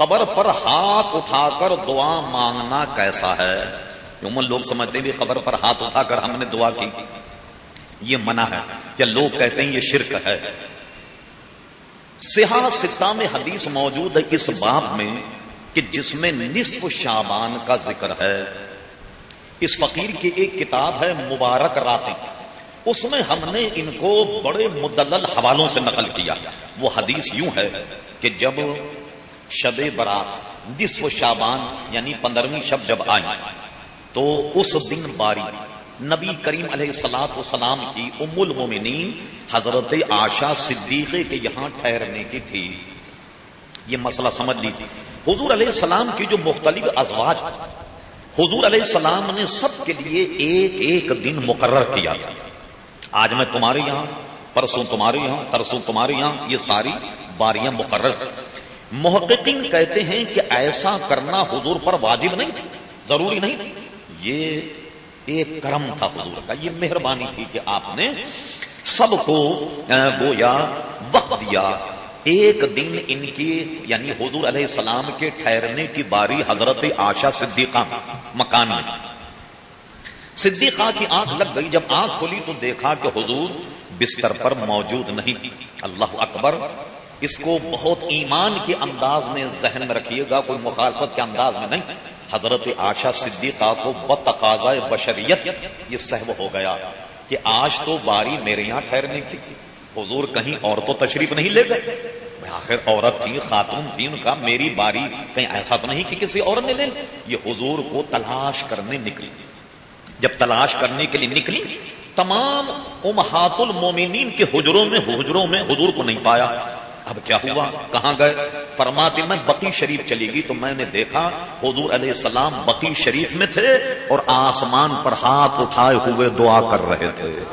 قبر پر ہاتھ اٹھا کر دعا مانگنا کیسا ہے؟ عموماً لوگ سمجھتے ہیں قبر پر ہاتھ اٹھا کر ہم نے دعا کی۔ یہ منع ہے کیا لوگ کہتے ہیں یہ شرک ہے۔ سیاح ستا میں حدیث موجود ہے اس باب میں کہ جس میں نصف شابان کا ذکر ہے۔ اس فقیر کی ایک کتاب ہے مبارک راتی اس میں ہم نے ان کو بڑے مدلل حوالوں سے نقل کیا۔ وہ حدیث یوں ہے کہ جب شب برات نصف شابان یعنی پندرہویں شب جب آئی تو اس دن باری نبی کریم علیہ السلاط وسلام کی ام المومنین حضرت آشا صدیقے کے یہاں ٹھہرنے کی تھی۔ یہ مسئلہ سمجھ لی تھی حضور علیہ السلام کی جو مختلف ازواج، حضور علیہ السلام نے سب کے لیے ایک ایک دن مقرر کیا۔ تھا آج میں تمہارے یہاں، پرسوں تمہارے یہاں، ترسوں تمہارے یہاں یہ ساری باریاں مقرر۔ محققین کہتے ہیں کہ ایسا کرنا حضور پر واجب نہیں تھا، ضروری نہیں یہ ایک کرم تھا حضور کا، یہ مہربانی تھی کہ آپ نے سب کو گویا وقت دیا۔ ایک دن ان کی یعنی حضور علیہ السلام کے ٹھہرنے کی باری حضرت آشا صدیقہ مکان میں۔ صدیقہ کی آنکھ لگ گئی، جب آنکھ کھولی تو دیکھا کہ حضور بستر پر موجود نہیں۔ اللہ اکبر اس کو بہت ایمان کے انداز میں ذہن میں رکھیے گا، کوئی مخالفت کے انداز میں نہیں۔ حضرت آشا صدیقہ کو بتقاضا بشریت یہ سہو ہو گیا کہ آج تو باری میرے یہاں ٹھہرنے کی تھی۔ حضور کہیں اور تو تشریف نہیں لے گئے۔ آخر عورت تھی، خاتون تھی، ان کا میری باری کہیں ایسا تو نہیں کہ کسی اور نے لے یہ حضور کو تلاش کرنے نکلی۔ جب تلاش کرنے کے لیے نکلی، تمام امہات المومنین کے حجروں میں حجروں میں حضور کو نہیں پایا۔ اب کیا ہوا؟ کہاں گئے؟ فرماتے میں بقی شریف چلی گئی تو میں نے دیکھا حضور علیہ السلام بقی شریف میں تھے اور آسمان پر ہاتھ اٹھائے ہوئے دعا کر رہے تھے۔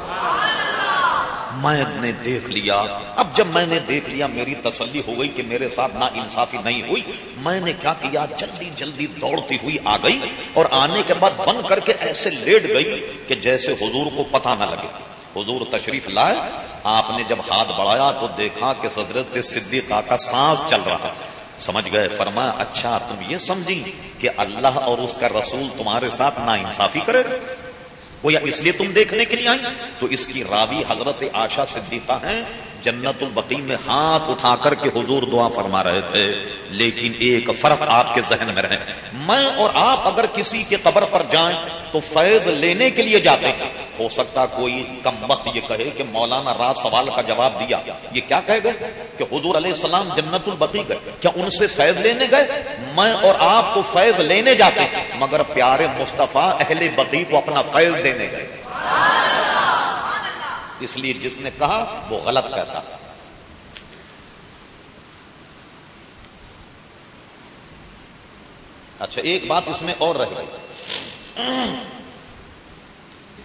میں نے دیکھ لیا۔ اب جب میں نے دیکھ لیا، میری تسلی ہو گئی کہ میرے ساتھ نا انصافی نہیں ہوئی۔ میں نے کیا کیا؟ جلدی جلدی دوڑتی ہوئی آ گئی اور آنے کے بعد بند کر کے ایسے لیٹ گئی کہ جیسے حضور کو پتہ نہ لگے۔ حضور تشریف لائے، آپ نے جب ہاتھ بڑھایا تو دیکھا کہ حضرت صدیقہ کا سانس چل رہا سمجھ گئے؟ فرمایا اچھا تم یہ سمجھی کہ اللہ اور اس کا رسول تمہارے ساتھ نا انصافی کرے گا۔ وہ یا اس لیے تم دیکھنے کے لیے آئی تو اس کی راوی حضرت آشا صدیقہ ہیں۔ جنت البقی میں ہاتھ اٹھا کر کے حضور دعا فرما رہے تھے، لیکن ایک فرق آپ کے ذہن میں رہے۔ میں اور آپ اگر کسی کے قبر پر جائیں تو فیض لینے کے لیے جاتے ہیں۔ ہو سکتا کوئی کم وقت یہ کہے کہ مولانا رات سوال کا جواب دیا۔ یہ کیا کہہ گئے؟ کہ حضور علیہ السلام جنت البقی گئے۔ کیا ان سے فیض لینے گئے؟ میں اور آپ کو فیض لینے جاتے ہیں، مگر پیارے مصطفیٰ اہل بقی کو اپنا فیض دینے گئے۔ اس لیے جس نے کہا وہ غلط کہتا۔ اچھا ایک بات اس میں اور رہ گئی۔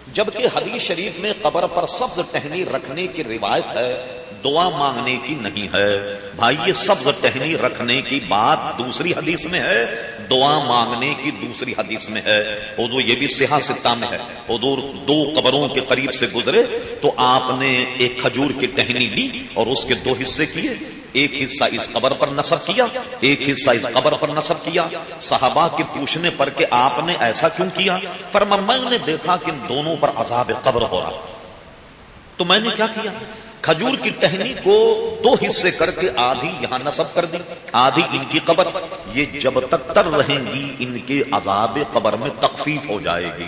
جبکہ حدیث شریف میں قبر پر سبز ٹہنی رکھنے کی روایت ہے، دعا مانگنے کی نہیں ہے۔ بھائی، یہ سبز ٹہنی رکھنے کی بات دوسری حدیث میں ہے، دعا مانگنے کی دوسری حدیث میں ہے۔ حضور، یہ بھی سیاح ستا میں ہے۔ حضور دو قبروں کے قریب سے گزرے تو آپ نے ایک کھجور کی ٹہنی لی اور اس کے دو حصے کیے۔ ایک حصہ اس قبر پر نصب کیا، ایک حصہ اس قبر پر نصب کیا۔ صحابہ کے پوچھنے پر کہ آپ نے ایسا کیوں کیا؟ پر میں نے دیکھا کہ ان دونوں پر عذاب قبر ہو رہا۔ تو میں نے کیا کیا؟ کھجور کی ٹہنی کو دو حصے کر کے آدھی یہاں نصب کر دی، آدھی ان کی قبر۔ یہ جب تک تر رہیں گی، ان کے عذاب قبر میں تخفیف ہو جائے گی۔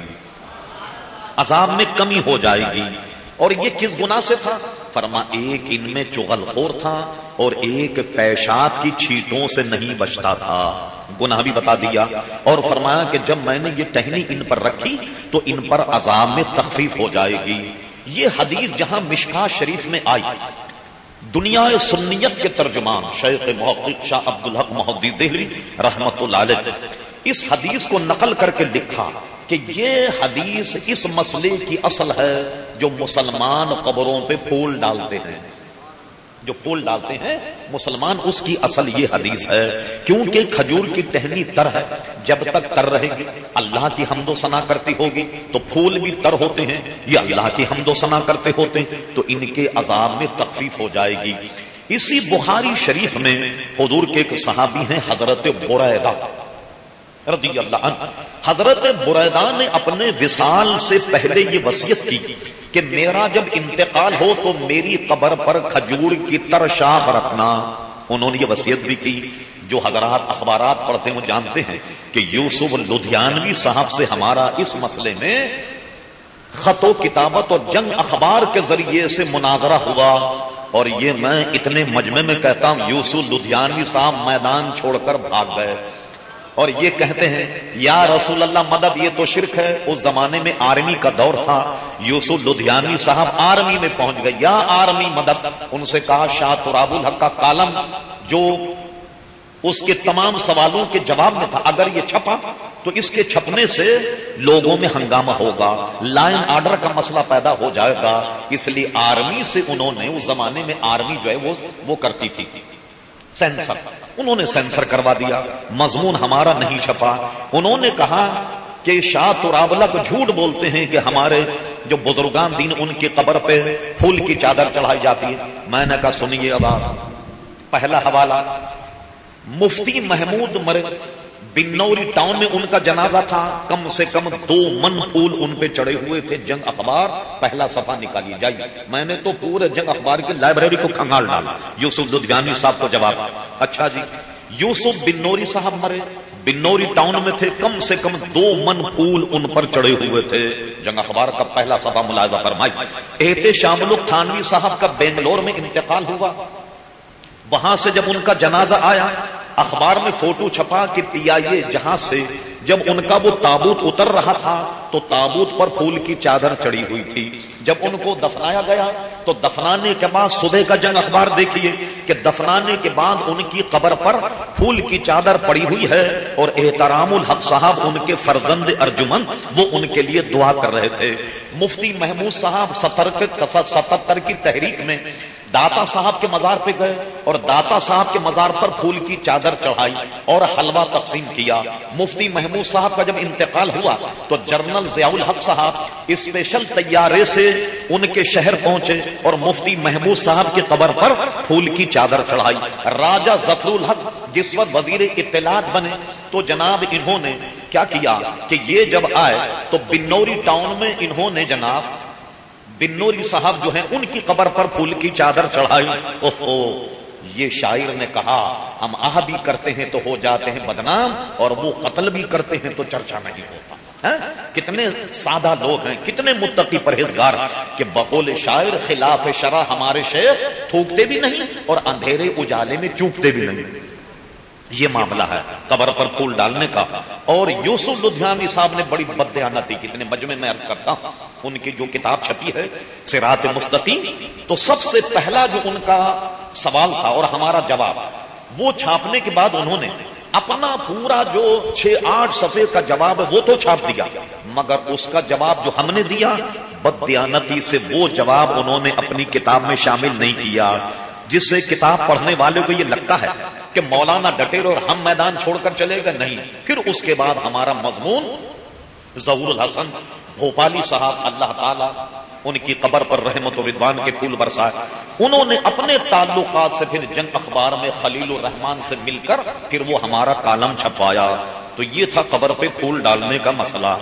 عذاب میں کمی ہو جائے گی۔ اور یہ کس گنا سے تھا؟ فرما، ایک ان میں چغل خور تھا اور ایک پیشاب کی چھیٹوں سے نہیں بچتا تھا۔ گناہ بھی بتا دیا۔ اور فرمایا کہ جب میں نے یہ ٹہنی ان پر رکھی تو ان پر عذاب میں تخفیف ہو جائے گی۔ یہ حدیث جہاں مشکا شریف میں آئی۔ دنیا سنیت کے ترجمان شیخ محقق شاہ عبد الحق محدود دہلی رحمت اللہ علیہ۔ اس حدیث کو نقل کر کے لکھا کہ یہ حدیث اس مسئلے کی اصل ہے جو مسلمان قبروں پہ پھول ڈالتے ہیں۔ جو پھول ڈالتے ہیں، مسلمان اس کی اصل یہ حدیث ہے۔ کیونکہ کھجور کی ٹہنی تر ہے، جب تک تر رہے گی، اللہ کی حمد و سنا کرتی ہوگی۔ تو پھول بھی تر ہوتے ہیں یہ اللہ کی حمد و سنا کرتے ہوتے ہیں، تو ان کے عذاب میں تخفیف ہو جائے گی۔ اسی بخاری شریف میں حضور کے ایک صحابی ہیں، حضرت بریدہ رضی اللہ عنہ، حضرت بریدہ نے اپنے وصال سے پہلے یہ وصیت کی کہ میرا جب انتقال ہو تو میری قبر پر کھجور کی ترشاخ رکھنا۔ انہوں نے یہ وصیت بھی کی، جو حضرات اخبارات پڑھتے ہیں وہ جانتے ہیں کہ یوسف لدھیانوی صاحب سے ہمارا اس مسئلے میں خط و کتابت اور جنگ اخبار کے ذریعے سے مناظرہ ہوا۔ اور یہ میں اتنے مجمع میں کہتا ہوں، یوسف لدھیانوی صاحب میدان چھوڑ کر بھاگ گئے۔ اور یہ کہتے ہیں، یا رسول اللہ مدد، یہ تو شرک ہے، اس زمانے میں آرمی کا دور تھا، یوسف لدھیانی صاحب آرمی میں پہنچ گئے، یا آرمی مدد، ان سے کہا، شاہ تراب الحق کا کالم، جو اس کے تمام سوالوں کے جواب میں تھا، اگر یہ چھپا، تو اس کے چھپنے سے لوگوں میں ہنگامہ ہوگا، لائن آرڈر کا مسئلہ پیدا ہو جائے گا، اس لیے آرمی سے انہوں نے، اس زمانے میں آرمی جو ہے، وہ کرتی تھی۔ سینسر۔ انہوں نے سینسر کروا دیا۔ مضمون ہمارا نہیں چھپا۔ انہوں نے کہا کہ شاہ ترابلہ کو جھوٹ بولتے ہیں کہ ہمارے جو بزرگان دین ان کی قبر پہ پھول کی چادر چڑھائی جاتی ہے۔ میں نے کہا، سنیے اب پہلا حوالہ، مفتی محمود مر بنوری ٹاؤن میں ان کا جنازہ تھا۔ کم سے کم دو من پھول ان پہ چڑھے ہوئے تھے۔ جنگ اخبار پہلا صفحہ نکالی جائیے میں نے تو پورے جنگ اخبار کی لائبریری کو کنگال ڈالا۔ یوسف لدھیانی صاحب کو جواب۔ اچھا جی یوسف بنوری صاحب مرے۔ بنوری ٹاؤن میں تھے۔ کم سے کم دو من پھول ان پر چڑھے ہوئے تھے۔ جنگ اخبار کا پہلا صفحہ ملاحظہ فرمائی۔ احت شامل تھانوی صاحب کا بنگلور میں انتقال ہوا۔ وہاں سے جب ان کا جنازہ آیا اخبار میں فوٹو چھپا کہ پی آئی اے جہاں سے جب ان کا وہ تابوت اتر رہا تھا، تو تابوت پر پھول کی چادر چڑی ہوئی تھی۔ جب ان کو دفنایا گیا، تو دفنانے کے بعد صبح کا جنگ اخبار دیکھیے کہ دفنانے کے بعد ان کی قبر پر پھول کی چادر پڑی ہوئی ہے اور احترام الحق صاحب ان کے فرزند ارجمن وہ ان کے لیے دعا کر رہے تھے۔ مفتی محمود صاحب ستر کی تحریک میں داتا صاحب کے مزار پہ گئے اور داتا صاحب کے مزار پر پھول کی چادر چڑھائی اور حلوہ تقسیم کیا۔ مفتی محمود صاحب کا جب انتقال ہوا تو جنرل ضیاء الحق صاحب اسپیشل طیارے سے ان کے شہر پہنچے اور مفتی محمود صاحب کی قبر پر پھول کی چادر چڑھائی۔ راجہ ظفر الحق جس وقت وزیر اطلاعات بنے تو جناب انہوں نے کیا کیا کہ یہ جب آئے تو بنوری ٹاؤن میں انہوں نے جناب بنوری صاحب جو ہیں ان کی قبر پر پھول کی چادر چڑھائی۔ اوہو۔ یہ شاعر نے کہا، ہم آہ بھی کرتے ہیں تو ہو جاتے ہیں بدنام، اور وہ قتل بھی کرتے ہیں تو چرچا نہیں ہوتا۔ ہاں؟ کتنے سادہ لوگ ہیں، کتنے متقی پرہیزگار کہ بقول شاعر خلاف شرح ہمارے شیر تھوکتے بھی نہیں اور اندھیرے اجالے میں چوکتے بھی نہیں۔ یہ معاملہ ہے، قبر پر پھول ڈالنے کا۔ اور یوسف لدھیانی صاحب نے بڑی بدیانتی کتنے مجمع میں عرض کرتا ہوں، ان کی جو کتاب چھپی ہے سرات مستقیم، تو سب سے پہلا جو ان کا سوال تھا اور ہمارا جواب۔ وہ چھاپنے کے بعد انہوں نے اپنا پورا جو چھ آٹھ صفحے کا جواب ہے وہ تو چھاپ دیا۔ مگر اس کا جواب جو ہم نے دیا بدیانتی سے وہ جواب انہوں نے اپنی کتاب میں شامل نہیں کیا۔ جس سے کتاب پڑھنے والے کو یہ لگتا ہے کہ مولانا ڈٹیر اور ہم میدان چھوڑ کر چلے گا نہیں۔ پھر اس کے بعد ہمارا مضمون ظہور الحسن بھوپالی صاحب، اللہ تعالی ان کی قبر پر رحمت و ردوان کے پھول برسائے۔ انہوں نے اپنے تعلقات سے پھر جنگ اخبار میں خلیل الرحمان سے مل کر پھر وہ ہمارا کالم چھپایا تو یہ تھا قبر پہ پھول ڈالنے کا مسئلہ۔